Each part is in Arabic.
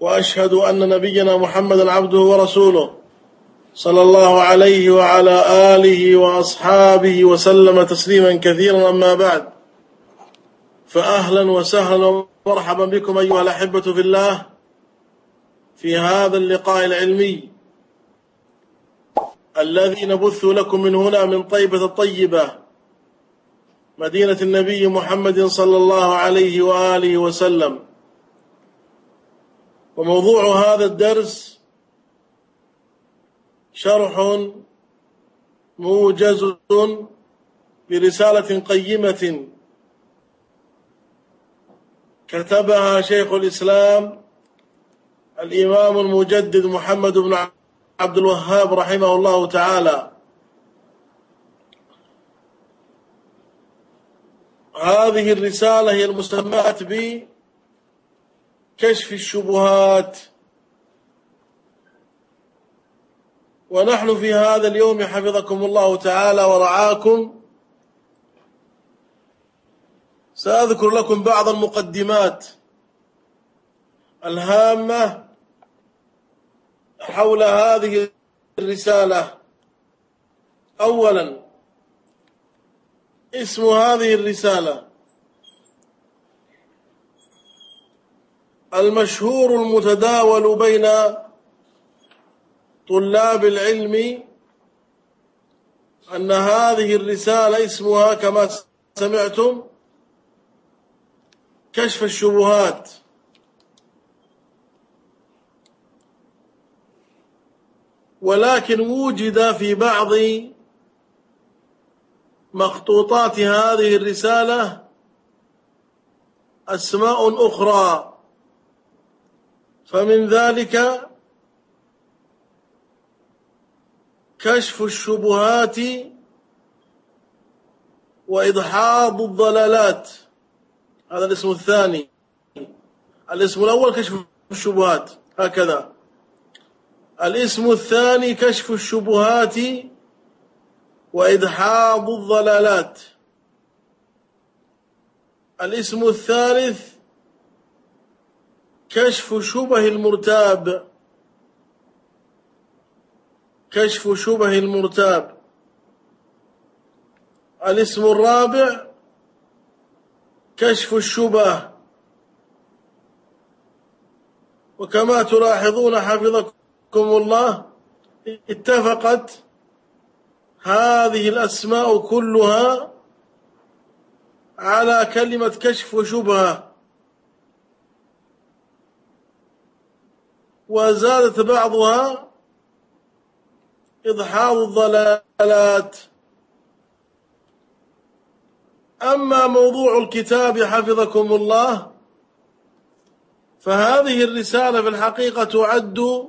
وأشهد أن نبينا محمدا عبده ورسوله صلى الله عليه وعلى آله وأصحابه وسلم تسليما كثيرا أما بعد. فأهلا وسهلا ومرحبا بكم أيها الأحبة في الله في هذا اللقاء العلمي الذي نبث لكم من هنا من طيبة الطيبة مدينة النبي محمد صلى الله عليه وآله وسلم. وموضوع هذا الدرس شرح موجز برسالة قيمة كتبها شيخ الإسلام الإمام المجدد محمد بن عبد الوهاب رحمه الله تعالى. هذه الرسالة هي المسماة ب كشف الشبهات ونحن في هذا اليوم حفظكم الله تعالى ورعاكم سأذكر لكم بعض المقدمات الهامة حول هذه الرسالة أولا اسم هذه الرسالة المشهور المتداول بين طلاب العلم أن هذه الرسالة اسمها كما سمعتم كشف الشبهات. ولكن وجد في بعض مخطوطات هذه الرسالة أسماء أخرى. فمن ذلك كشف الشبهات وإدحاض الضلالات. هذا الاسم الثاني. الاسم الأول كشف الشبهات. هكذا. الاسم الثاني كشف الشبهات وإدحاض الضلالات. الاسم الثالث كشف شبه المرتاب. كشف شبه المرتاب. الاسم الرابع كشف الشبه. وكما تلاحظون حفظكم الله اتفقت هذه الأسماء كلها على كلمة كشف شبهه وزادت بعضها إضحاض الضلالات. أما موضوع الكتاب حفظكم الله فهذه الرسالة في الحقيقة تعد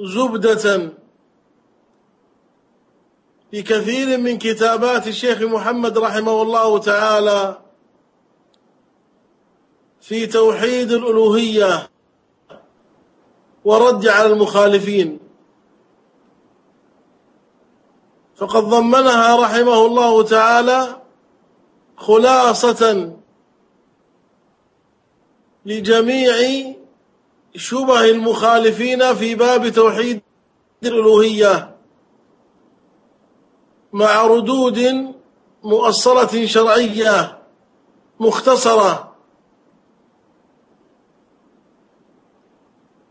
زبدة في كثير من كتابات الشيخ محمد رحمه الله تعالى في توحيد الألوهية. ورد على المخالفين. فقد ضمنها رحمه الله تعالى خلاصة لجميع شبه المخالفين في باب توحيد الألوهية مع ردود مؤصلة شرعية مختصرة.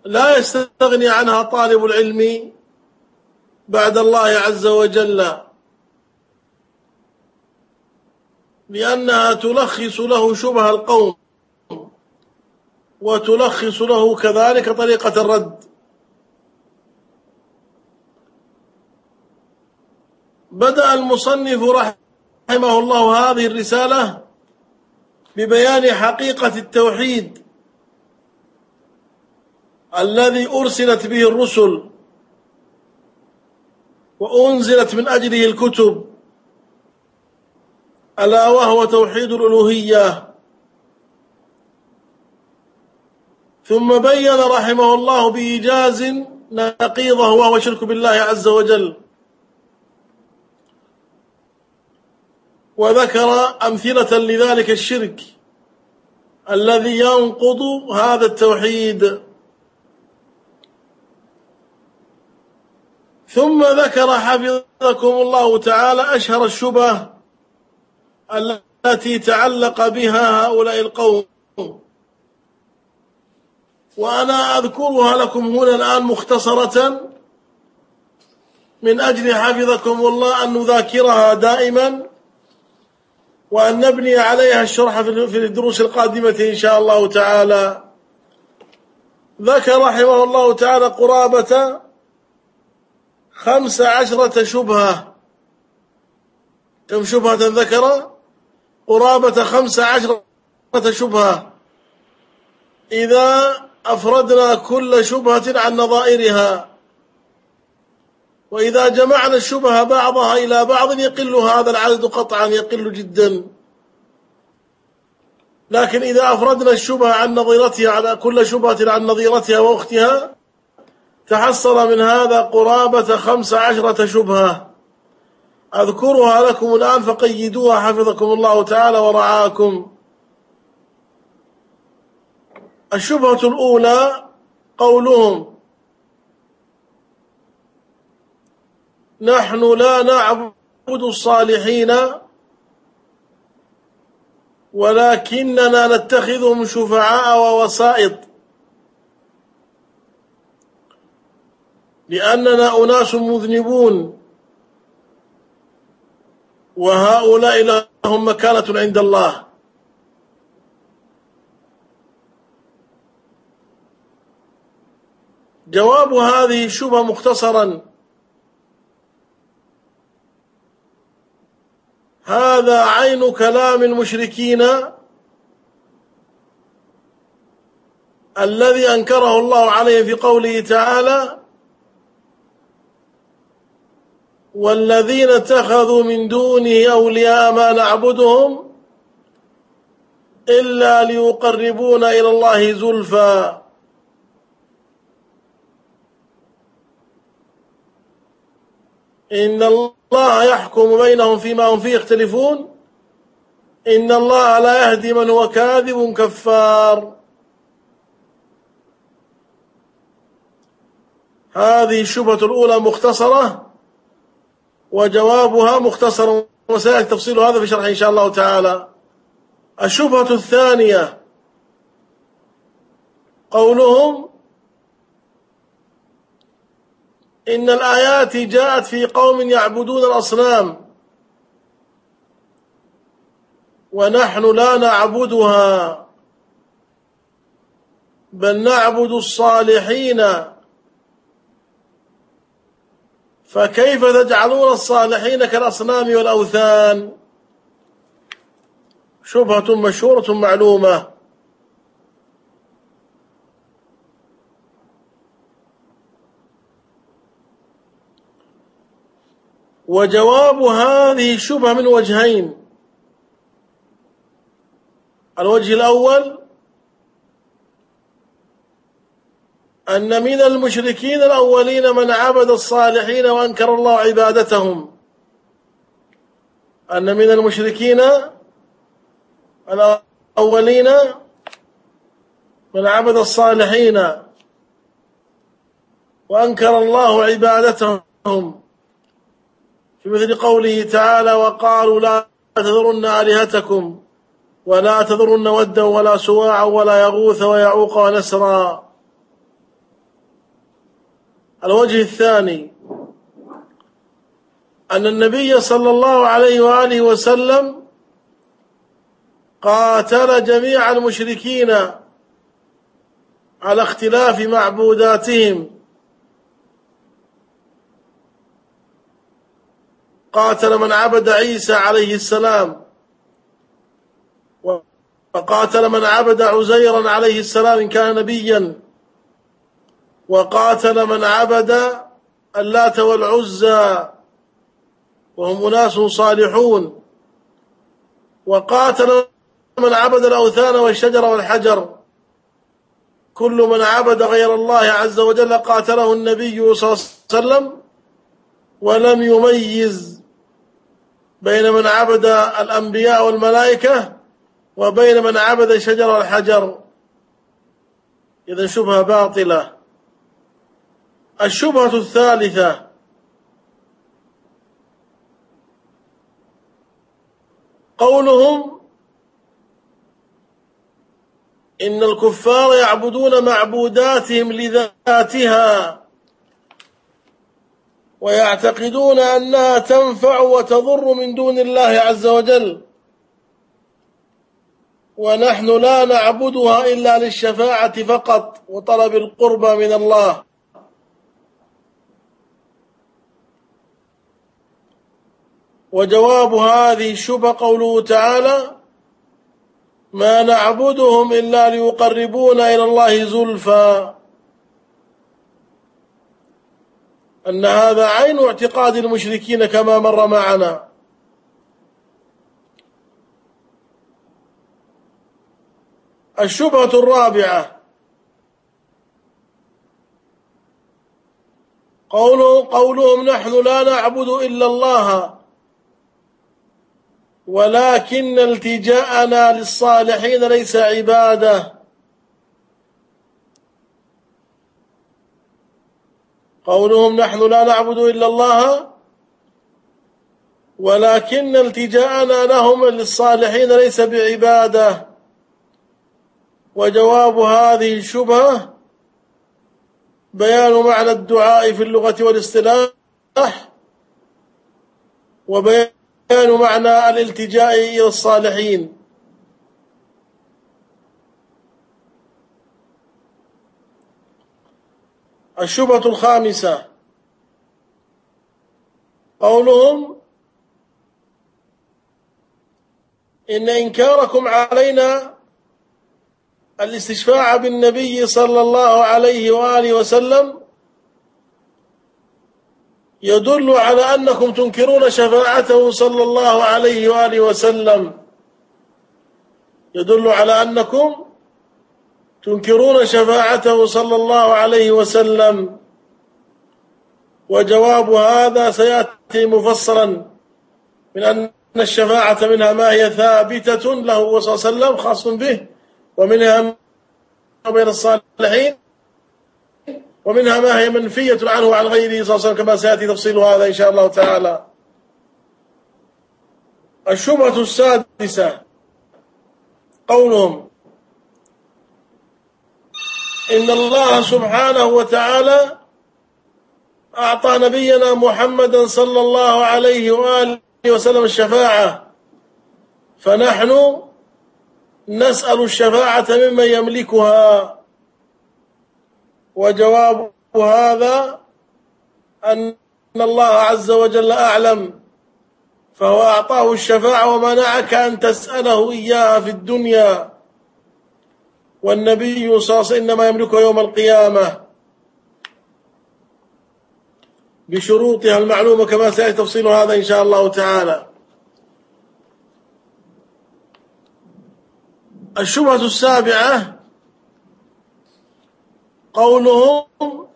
لا يستغني عنها طالب العلم بعد الله عز وجل لأنها تلخص له شبه القوم وتلخص له كذلك طريقة الرد. بدأ المصنف رحمه الله هذه الرسالة ببيان حقيقة التوحيد. الذي أرسلت به الرسل وأنزلت من أجله الكتب ألا وهو توحيد الألوهية. ثم بين رحمه الله بإيجاز نقيضه وهو شرك بالله عز وجل. وذكر أمثلة لذلك الشرك الذي ينقض هذا التوحيد. ثم ذكر حفظكم الله تعالى أشهر الشبه التي تعلق بها هؤلاء القوم. وأنا أذكرها لكم هنا الآن مختصرة من أجل حفظكم الله أن نذاكرها دائما وأن نبني عليها الشرح في الدروس القادمة إن شاء الله تعالى. ذكر رحمه الله تعالى قرابة خمس عشرة شبهة. كم شبهة ذكر قرابة خمس عشرة شبهة. إذا أفردنا كل شبهة عن نظائرها. وإذا جمعنا الشبهة بعضها إلى بعض يقل هذا العدد قطعا يقل جدا. لكن إذا أفردنا الشبهة عن نظيرتها على كل شبهة عن نظيرتها وأختها تحصل من هذا قرابة خمس عشرة شبهة. أذكرها لكم الآن فقيدوها حفظكم الله تعالى ورعاكم. الشبهة الأولى قولهم نحن لا نعبد الصالحين ولكننا نتخذهم شفعاء ووسائط. لأننا أناس مذنبون. وهؤلاء لهم مكانة عند الله. جواب هذه الشبهة مختصرا. هذا عين كلام المشركين الذي أنكره الله عليه في قوله تعالى والذين اتخذوا من دونه أولياء ما نعبدهم إلا ليقربونا إلى الله زلفى. إن الله يحكم بينهم فيما هم فيه يختلفون. إن الله لا يهدي من هو كاذب كفار. هذه الشبهة الأولى مختصرة. وجوابها مختصر وسيأتي تفصيل هذا في شرح إن شاء الله تعالى. الشبهة الثانية قولهم إن الآيات جاءت في قوم يعبدون الأصنام ونحن لا نعبدها بل نعبد الصالحين. فكيف تجعلون الصالحين كالأصنام والأوثان؟ شبهة مشهورة معلومة. وجواب هذه الشبهة من وجهين. الوجه الأول أن من المشركين الأولين من عبد الصالحين وأنكر الله عبادتهم. أن من المشركين الأولين من عبد الصالحين وأنكر الله عبادتهم. في مثل قوله تعالى وقالوا لا تذرن آلهتكم ولا تذرن ودا ولا سواعا ولا يغوث ويعوق ونسرا. الوجه الثاني أن النبي صلى الله عليه وآله وسلم قاتل جميع المشركين على اختلاف معبوداتهم. قاتل من عبد عيسى عليه السلام فقاتل من عبد عزيرا عليه السلام إن كان نبيا. وقاتل من عبد اللات والعزى وهم أناس صالحون. وقاتل من عبد الأوثان والشجر والحجر. كل من عبد غير الله عز وجل قاتله النبي صلى الله عليه وسلم ولم يميز بين من عبد الأنبياء والملائكة وبين من عبد الشجر والحجر. إذا شبهة باطلة. الشبهة الثالثة. قولهم إن الكفار يعبدون معبوداتهم لذاتها ويعتقدون أنها تنفع وتضر من دون الله عز وجل. ونحن لا نعبدها إلا للشفاعة فقط وطلب القربى من الله. وجواب هذه الشبهة قوله تعالى ما نعبدهم إلا ليقربونا إلى الله زلفى. أن هذا عين اعتقاد المشركين كما مر معنا. الشبهة الرابعة قوله قولهم نحن لا نعبد إلا الله. ولكن التجاءنا للصالحين ليس عبادة. قولهم نحن لا نعبد إلا الله. ولكن التجاءنا لهم للصالحين ليس بعبادة. وجواب هذه الشبهة بيان معنى الدعاء في اللغة والاصطلاح. وبيان بيان معنى الالتجاء إلى الصالحين. الشبهة الخامسة. قولهم إن إنكاركم علينا الاستشفاع بالنبي صلى الله عليه وآله وسلم يدل على أنكم تنكرون شفاعته صلى الله عليه وآله وسلم. يدل على أنكم تنكرون شفاعته صلى الله عليه وسلم. وجواب هذا سيأتي مفصلا من أن الشفاعة منها ما هي ثابتة له صلى الله عليه وسلم خاص به ومنها بين الصالحين ومنها ما هي منفية عنه وعن غيره صلى الله عليه وسلم كما سيأتي تفصيل هذا إن شاء الله تعالى. الشبهة السادسة قولهم إن الله سبحانه وتعالى أعطى نبينا محمدا صلى الله عليه وآله وسلم الشفاعة فنحن نسأل الشفاعة ممن يملكها. وجواب هذا أن الله عز وجل أعلم فهو أعطاه الشفاعة ومنعك أن تسأله إياها في الدنيا. والنبي صلى الله عليه وسلم إنما يملكه يوم القيامة. بشروطها المعلومة كما سيأتي تفصيل هذا إن شاء الله تعالى. الشبهة السابعة قولهم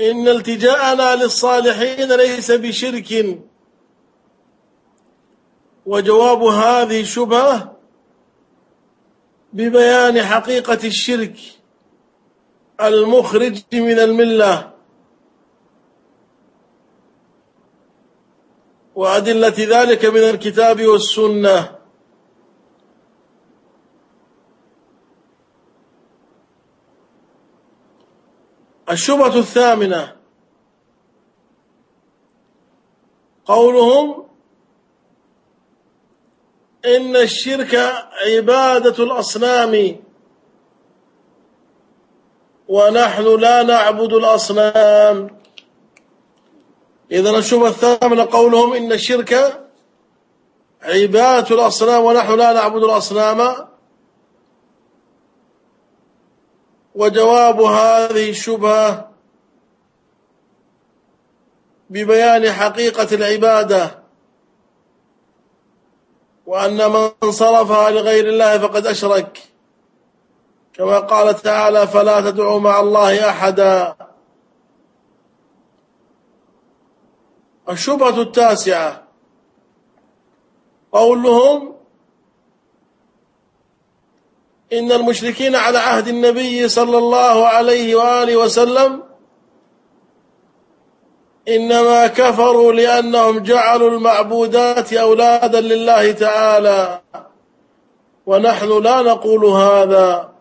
إن التجاءنا للصالحين ليس بشرك. وجواب هذه الشبهة ببيان حقيقة الشرك المخرج من الملة وأدلة ذلك من الكتاب والسنة. الشبهة الثامنة. قولهم إن الشرك عبادة الأصنام. ونحن لا نعبد الأصنام. إذا الشبهة الثامنة قولهم إن الشرك عبادة الأصنام. ونحن لا نعبد الأصنام. وجواب هذه الشبهة ببيان حقيقة العبادة وأن من صرفها لغير الله فقد أشرك. كما قال تعالى فلا تدعوا مع الله أحدا. الشبهة التاسعة قولهم إن المشركين على عهد النبي صلى الله عليه وآله وسلم إنما كفروا لأنهم جعلوا المعبودات أولادا لله تعالى ونحن لا نقول هذا.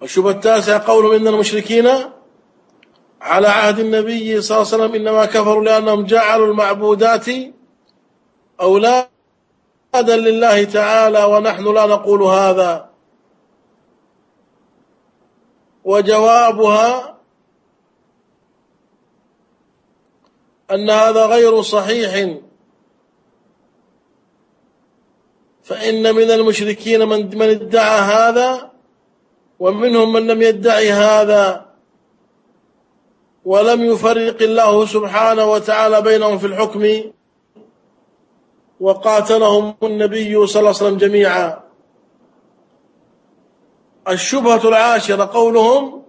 والشبهة التاسعة قولهم إن المشركين على عهد النبي صلى الله عليه وسلم إنما كفروا لأنهم جعلوا المعبودات أولادا لله تعالى ونحن لا نقول هذا. وجوابها أن هذا غير صحيح. فإن من المشركين من من ادعى هذا ومنهم من لم يدعي هذا. ولم يفرق الله سبحانه وتعالى بينهم في الحكم وقاتلهم النبي صلى الله عليه وسلم جميعا. الشبهة العاشرة قولهم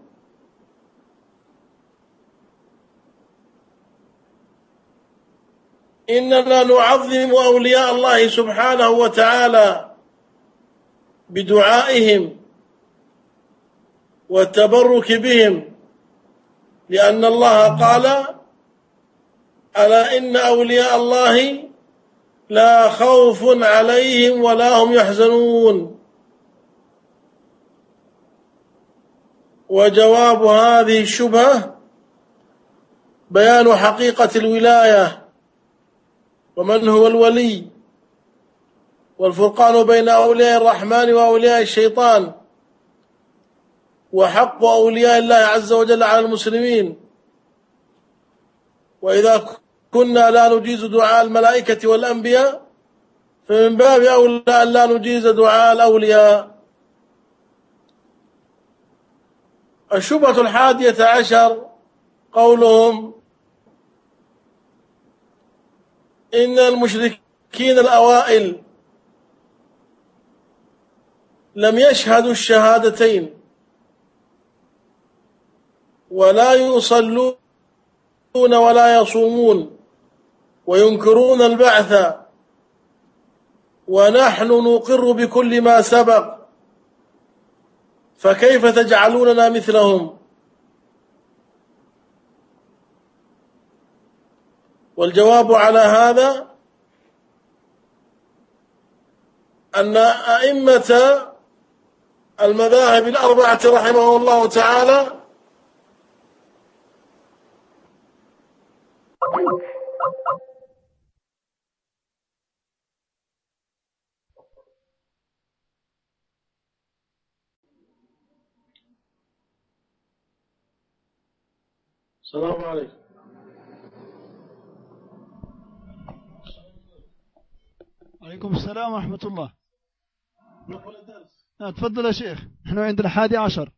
إننا نعظم أولياء الله سبحانه وتعالى بدعائهم والتبرك بهم لأن الله قال ألا إن أولياء الله لا خوف عليهم ولا هم يحزنون. وجواب هذه الشبهة بيان حقيقة الولاية ومن هو الولي. والفرقان بين أولياء الرحمن وأولياء الشيطان. وحق أولياء الله عز وجل على المسلمين. وإذا كنا لا نجيز دعاء الملائكة والأنبياء فمن باب أولى أن لا نجيز دعاء الأولياء. الشبهة الحادية عشر قولهم إن المشركين الأوائل لم يشهدوا الشهادتين. ولا يصلون ولا يصومون وينكرون البعث ونحن نقر بكل ما سبق فكيف تجعلوننا مثلهم؟ والجواب على هذا أن أئمة المذاهب الأربعة رحمه الله تعالى السلام عليكم. عليكم السلام ورحمة الله. تفضل يا شيخ. إحنا عند الحادي عشر.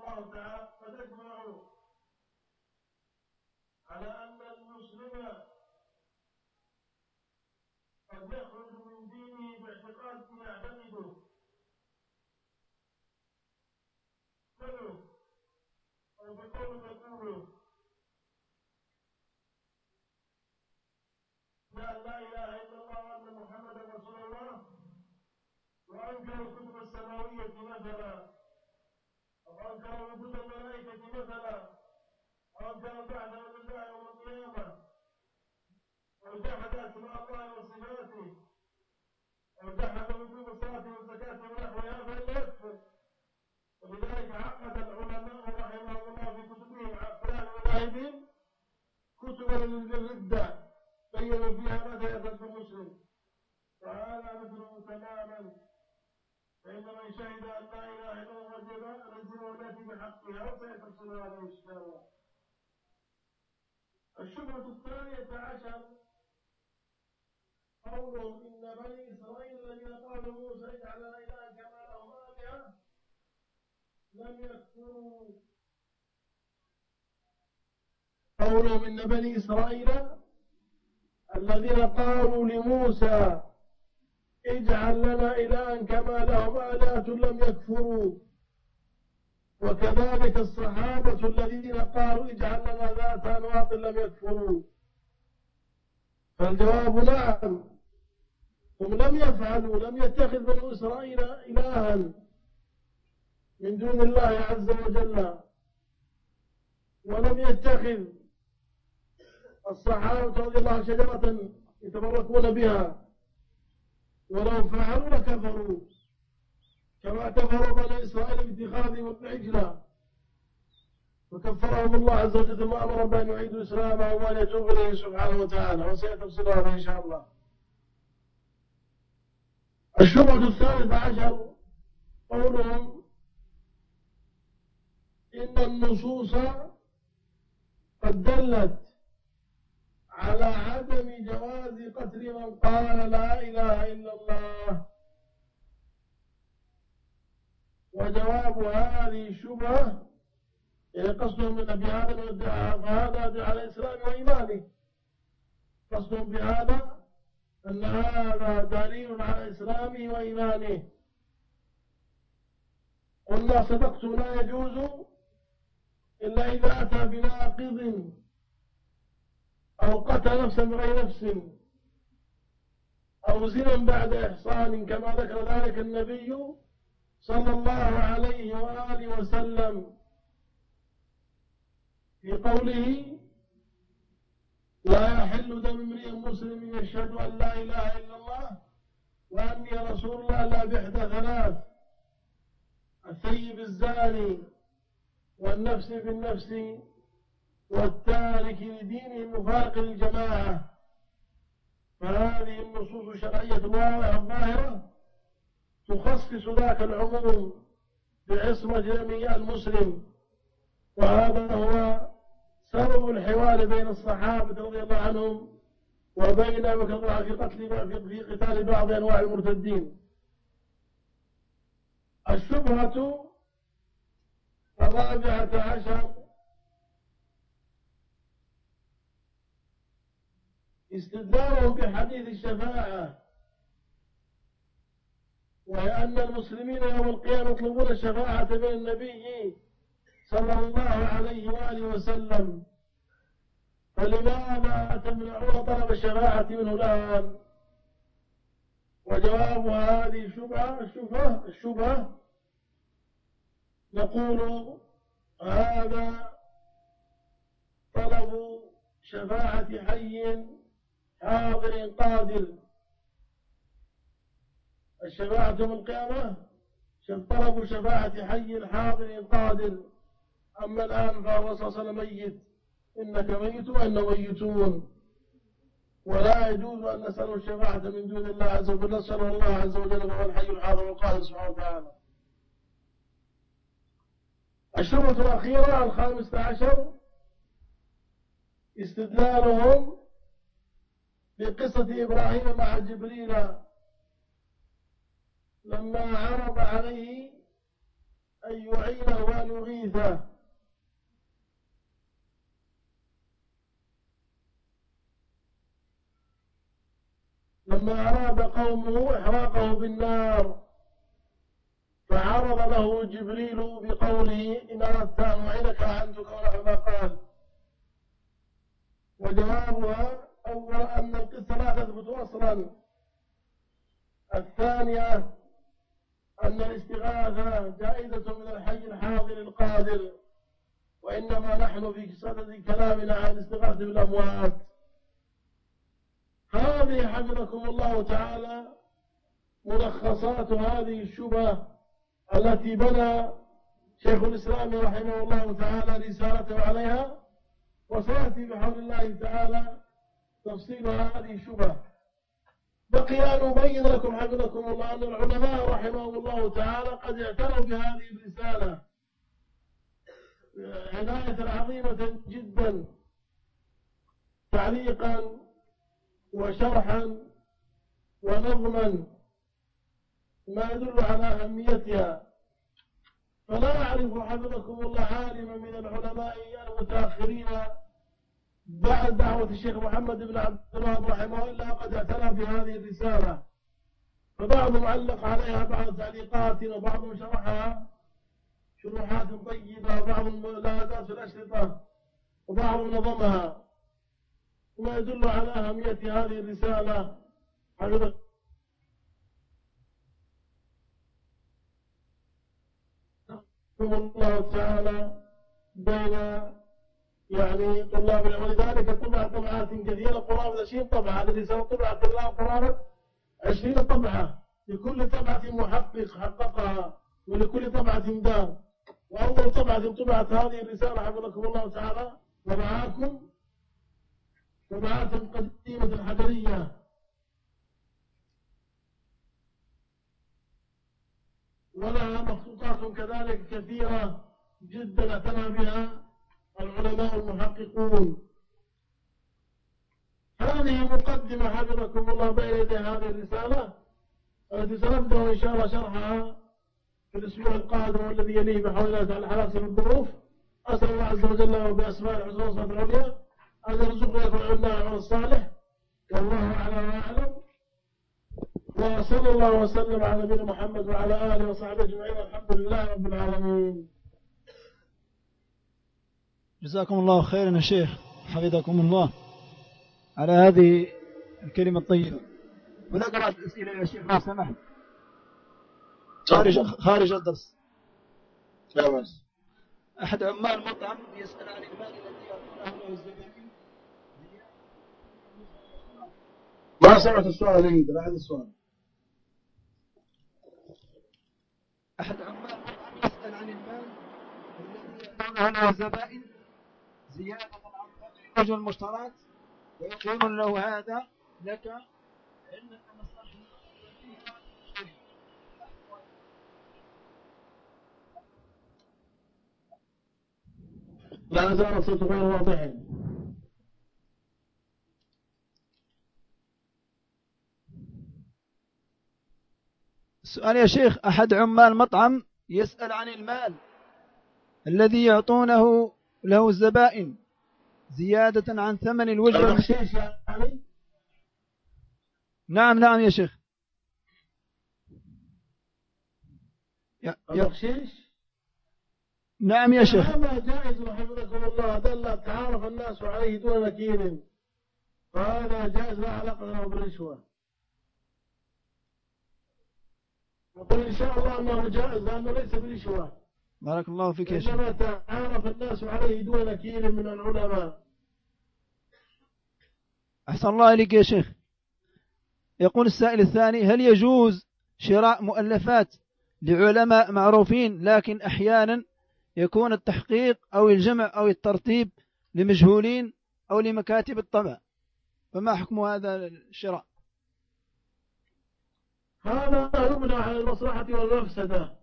الله تعالى على أن المسلم قد يخرج من دينه باعتقاد يعتقده كله أو بقول تقوله لا لا إله إلا الله وأن محمدا رسول الله وأنكر الكتب السماوية مثلا أو أنكر وجود الملائكة مثلا أنكر بعد الله يوم القيامة وجحد أسماء الله وصفاته وجحد وجوب الصلاة والزكاة ونحوها فإن يكفر ولذلك عقد العلماء رحمهم الله في كتبهم أقوال الغائب بالردة بينوا فيها متى يرتد مسلم وهذا مثله تماما فإن من شهد أن لا إله إلا الله وجب لزمه التي بحقها إن شاء الله الشبهة الثانية عشر. قولهم إن بني إسرائيل الذين قالوا موسى اجعل إلها كما لهم آلهة لم يكفروا. قولهم إن بني إسرائيل الذين قالوا لموسى اجعل لنا إلها كما لهم آلهة لم يكفروا. وكذلك الصحابة الذين قالوا اجعل لنا ذات أنواط لم يكفروا. فالجواب نعم. هم لم يفعلوا لم يتخذ بنو إسرائيل إلها من دون الله عز وجل. ولم يتخذ الصحابة رضي الله شجرة يتبركون بها. ولو فعلوا لكفروا. كما كفروا بني إسرائيل باتخاذهم العجلة وكفرهم الله عز وجل ثم أمر بأن يعيدوا إسلامه وأن يتوب إليه سبحانه وتعالى. وسيتفصل هذا إن شاء الله. الشبهة الثالثة عشر قولهم إن النصوص قد دلت على عدم جواز قتل من قال لا إله إلا الله. وجواب هذه الشبهة يعني قصدهم من أبي آدم فهذا على الإسلام وإيمانه. قصدهم بهذا أن هذا دليل على إسلامه وإيمانه. قلنا صدقت لا يجوز إلا إذا أتى بناقض أو قتل نفسا بغير نفس أو زنا بعد إحصان كما ذكر ذلك النبي صلى الله عليه وآله وسلم. في قوله لا يحل دم امرئ مسلم يشهد أن لا إله إلا الله وأني رسول الله لا بإحدى ثلاث الثيب الزاني والنفس بالنفس والتارك لدينه المفارق للجماعة. فهذه النصوص الشرعية الظاهرة تخصص ذاك العموم بعصمة جميع المسلم. وهذا هو سبب الحوار بين الصحابة رضي الله عنهم وبين وكذا في قتل في قتال بعض أنواع المرتدين. الشبهة الرابعة عشر استدلالهم بحديث الشفاعة. وهي أن المسلمين يوم القيامة يطلبون الشفاعة من النبي صلى الله عليه وآله وسلم. فلماذا تمنعون طلب الشفاعة منه الآن؟ وجواب هذه الشبهة الشبهة الشبهة نقول هذا طلب شفاعة حي حاضر قادر. الشفاعة من القيامة طلب شفاعة حي حاضر قادر. أما الآن فهو صلى ميت. إنك ميت وإن ميتون. ولا يجوز أن نسأل الشفاعة من دون الله عز وجل. نسأل الله عز وجل وهو الحي الحاضر القادر سبحانه وتعالى. الشرطة الأخيرة الخامسة عشر استدلالهم بقصة إبراهيم مع جبريل لما عرض عليه أن يعينه وأن يغيثه لما أراد قومه إحراقه بالنار فعرض له جبريل بقوله إن أردت أن أعينك عنتك ونحو ما قال وجوابها أولا أن القصة لا تثبت أصلا الثانية أن الاستغاثة جائزة من الحي الحاضر القادر وإنما نحن في صدد كلامنا عن الاستغاثة بالأموات. هذه حفظكم الله تعالى ملخصات هذه الشبهة التي بنى شيخ الإسلام رحمه الله تعالى رسالته عليها وسيأتي بحول الله تعالى تفصيل هذه الشبهة. بقي أن أبين لكم حفظكم الله أن العلماء رحمهم الله تعالى قد اعتنوا بهذه الرسالة. عناية عظيمة جدا. تعليقا وشرحا ونظما ما يدل على أهميتها. فلا أعرف حفظكم الله عالما من العلماء المتأخرين بعد دعوة الشيخ محمد بن عبد الوهاب رحمه الله قد اعتنى بهذه الرسالة. فبعضهم علق عليها بعض تعليقات وبعضهم شرحها شروحات طيبة وبعضهم لا في الأشرطة وبعضهم نظمها وما يدل على أهمية هذه الرسالة حفظكم الله تعالى بين يعني طلاب العلم. ولذلك طبع طبعات كثيرة قرابة 20 طبعة الذي سنطبع طلاب قرابة 20 طبعة لكل طبعة محقق حققها ولكل طبعة دار. وأول طبعة طبعت هذه الرسالة حفظكم الله تعالى. ومعاكم طبعات قديمة الحجرية ولها مخطوطات كذلك كثيرة جدا اعتنى بها. العلماء المحققون. هذه مقدمة حفظكم الله بين يدي هذه الرسالة. التي سنبدأ إن شاء الله شرحها في الأسبوع القادم والذي يليه بحول الله تعالى حسب الظروف. أسأل الله عز وجل بأسماء الحسنى والصفات العليا. أن يرزقنا يكون العمل الصالح والله أعلم وأعلم. وصلى الله وسلم على نبينا محمد وعلى آله وصحبه أجمعين. الحمد لله رب العالمين. جزاكم الله خيرا يا شيخ. حفظكم الله. على هذه الكلمة الطيبة. ونقرأ الأسئلة يا شيخ لو سمحت. خارج خارج الدرس. لا أحد عمال مطعم يسأل عن المال الذي يأكله الزبائن ما سمعت السؤال عندي لا السؤال. أحد عمال مطعم يسأل عن المال الذي يأكله الزبائن زيادة عن رجل المشترات ويقول له هذا لك إنك مصلحة لا زال الصوت غير واضح. السؤال يا شيخ أحد عمال مطعم يسأل عن المال الذي يعطونه له الزبائن زيادة عن ثمن الوجبة يعني؟ نعم نعم يا شيخ. يا البخشيش نعم يا شيخ. هذا جائز رحمكم الله. دل تعارف الناس عليه دون نكير فهذا جائز لا علاقة له بالرشوة. نقول إن شاء الله أنه جائز لأنه ليس برشوة بارك الله فيك يا شيخ. إنما تعارف الناس عليه دون نكير من العلماء. أحسن الله إليك يا شيخ. يقول السائل الثاني هل يجوز شراء مؤلفات لعلماء معروفين لكن أحيانا يكون التحقيق أو الجمع أو الترتيب لمجهولين أو لمكاتب الطبع؟ فما حكم هذا الشراء؟ هذا يبنى على المصلحة والمفسدة.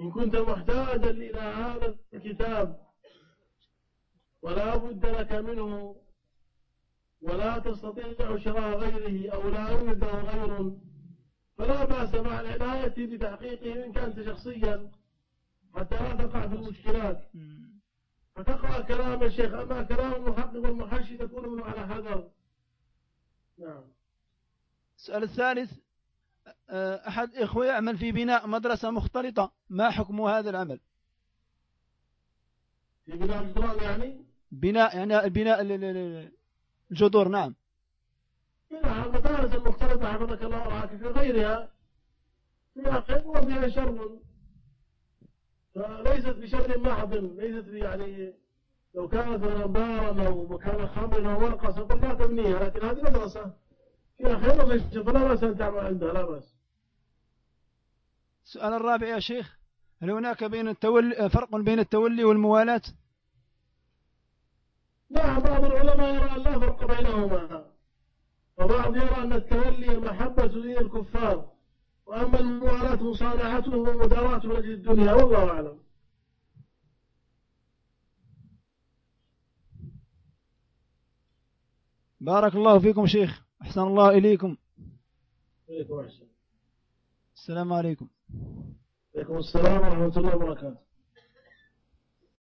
إن كنت محتاجا إلى هذا الكتاب ولا بد لك منه ولا تستطيع شراء غيره أو لا يوجده غير. فلا بأس مع العناية بتحقيقه إن كانت شخصيا حتى لا تقع في المشكلات. فتقرأ كلام الشيخ أما كلام المحقق والمحشي تكون على حذر نعم. السؤال الثالث أحد إخوة يعمل في بناء مدرسة مختلطة. ما حكم هذا العمل؟ في بناء الجدران يعني؟ بناء يعني بناء الجذور نعم. نعم المدارس المختلطة حفظك الله ورعاك في غيرها فيها خير وفيها شر فليست بشر محض ليست يعني لو كانت نبارا أو مكان خمر أو ورقة سنقول لا تبنيها لكن هذه مدرسة. فيها خير وفيها شر فلا بأس أن تعمل عندها لا بأس السؤال الرابع يا شيخ هل هناك بين التولي فرق بين التولي والموالاة؟ نعم بعض العلماء يرى أن لا فرق بينهما. وبعض يرى أن التولي محبة دين الكفار. وأما الموالاة مصالحتهم ومداواة من أجل الدنيا والله أعلم. بارك الله فيكم شيخ. أحسن الله إليكم. عليكم السلام. عليكم. عليكم السلام ورحمة الله وبركاته.